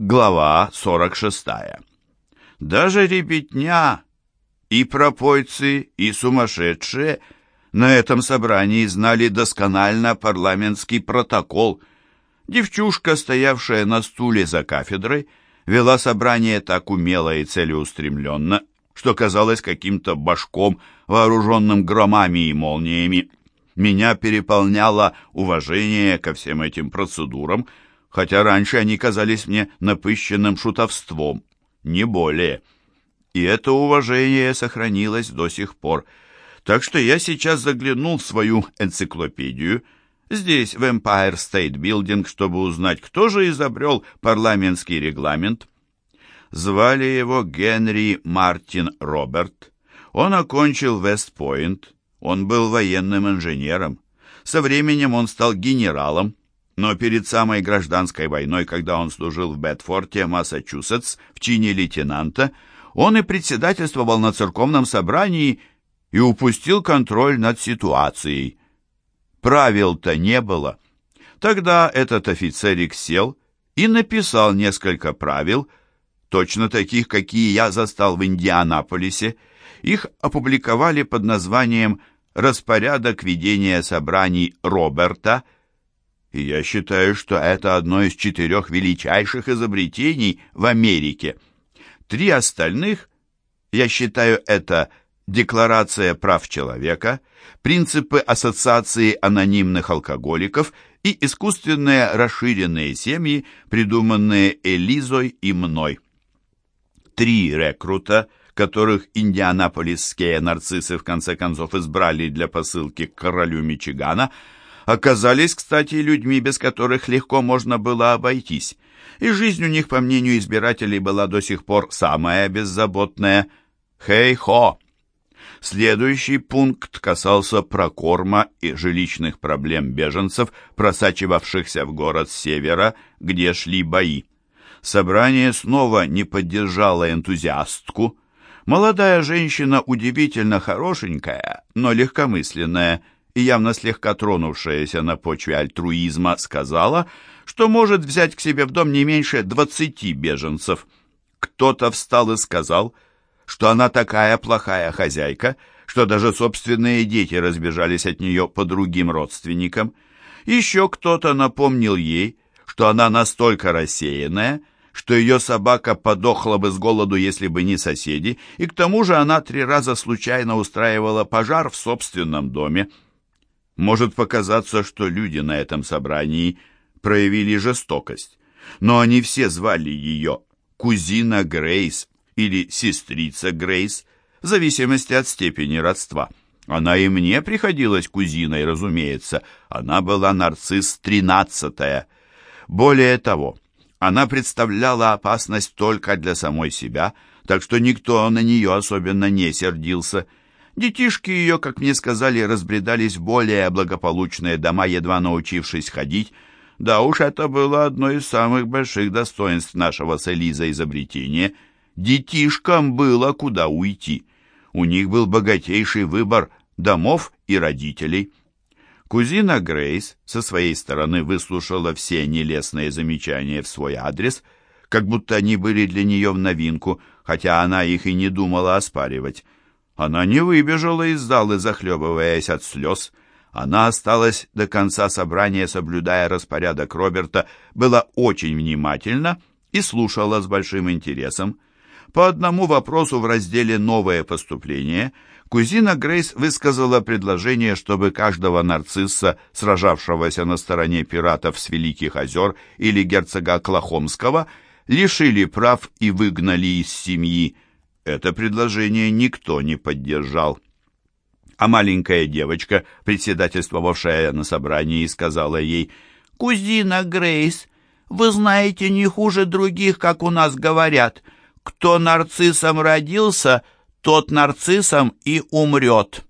Глава 46. Даже ребятня, и пропойцы, и сумасшедшие на этом собрании знали досконально парламентский протокол. Девчушка, стоявшая на стуле за кафедрой, вела собрание так умело и целеустремленно, что казалось каким-то башком, вооруженным громами и молниями. Меня переполняло уважение ко всем этим процедурам, хотя раньше они казались мне напыщенным шутовством, не более. И это уважение сохранилось до сих пор. Так что я сейчас заглянул в свою энциклопедию, здесь, в Empire State Building, чтобы узнать, кто же изобрел парламентский регламент. Звали его Генри Мартин Роберт. Он окончил Вестпойнт. Он был военным инженером. Со временем он стал генералом, но перед самой гражданской войной, когда он служил в Бетфорте, Массачусетс, в чине лейтенанта, он и председательствовал на церковном собрании и упустил контроль над ситуацией. Правил-то не было. Тогда этот офицерик сел и написал несколько правил, точно таких, какие я застал в Индианаполисе. Их опубликовали под названием «Распорядок ведения собраний Роберта», и я считаю, что это одно из четырех величайших изобретений в Америке. Три остальных, я считаю, это Декларация прав человека, принципы ассоциации анонимных алкоголиков и искусственные расширенные семьи, придуманные Элизой и мной. Три рекрута, которых индианаполисские нарциссы в конце концов избрали для посылки к королю Мичигана – оказались, кстати, людьми, без которых легко можно было обойтись, и жизнь у них, по мнению избирателей, была до сих пор самая беззаботная. Хей-хо! Следующий пункт касался прокорма и жилищных проблем беженцев, просачивавшихся в город с севера, где шли бои. Собрание снова не поддержало энтузиастку. Молодая женщина удивительно хорошенькая, но легкомысленная – и явно слегка тронувшаяся на почве альтруизма, сказала, что может взять к себе в дом не меньше двадцати беженцев. Кто-то встал и сказал, что она такая плохая хозяйка, что даже собственные дети разбежались от нее по другим родственникам. Еще кто-то напомнил ей, что она настолько рассеянная, что ее собака подохла бы с голоду, если бы не соседи, и к тому же она три раза случайно устраивала пожар в собственном доме. Может показаться, что люди на этом собрании проявили жестокость, но они все звали ее кузина Грейс или сестрица Грейс, в зависимости от степени родства. Она и мне приходилась кузиной, разумеется. Она была нарцисс тринадцатая. Более того, она представляла опасность только для самой себя, так что никто на нее особенно не сердился – Детишки ее, как мне сказали, разбредались в более благополучные дома, едва научившись ходить. Да уж, это было одно из самых больших достоинств нашего с Элизой изобретения. Детишкам было куда уйти. У них был богатейший выбор домов и родителей. Кузина Грейс со своей стороны выслушала все нелестные замечания в свой адрес, как будто они были для нее в новинку, хотя она их и не думала оспаривать. Она не выбежала из залы, захлебываясь от слез. Она осталась до конца собрания, соблюдая распорядок Роберта, была очень внимательна и слушала с большим интересом. По одному вопросу в разделе «Новое поступление» кузина Грейс высказала предложение, чтобы каждого нарцисса, сражавшегося на стороне пиратов с Великих озер или герцога Клахомского, лишили прав и выгнали из семьи. Это предложение никто не поддержал. А маленькая девочка, председательствовавшая на собрании, сказала ей, «Кузина Грейс, вы знаете не хуже других, как у нас говорят. Кто нарциссом родился, тот нарциссом и умрет».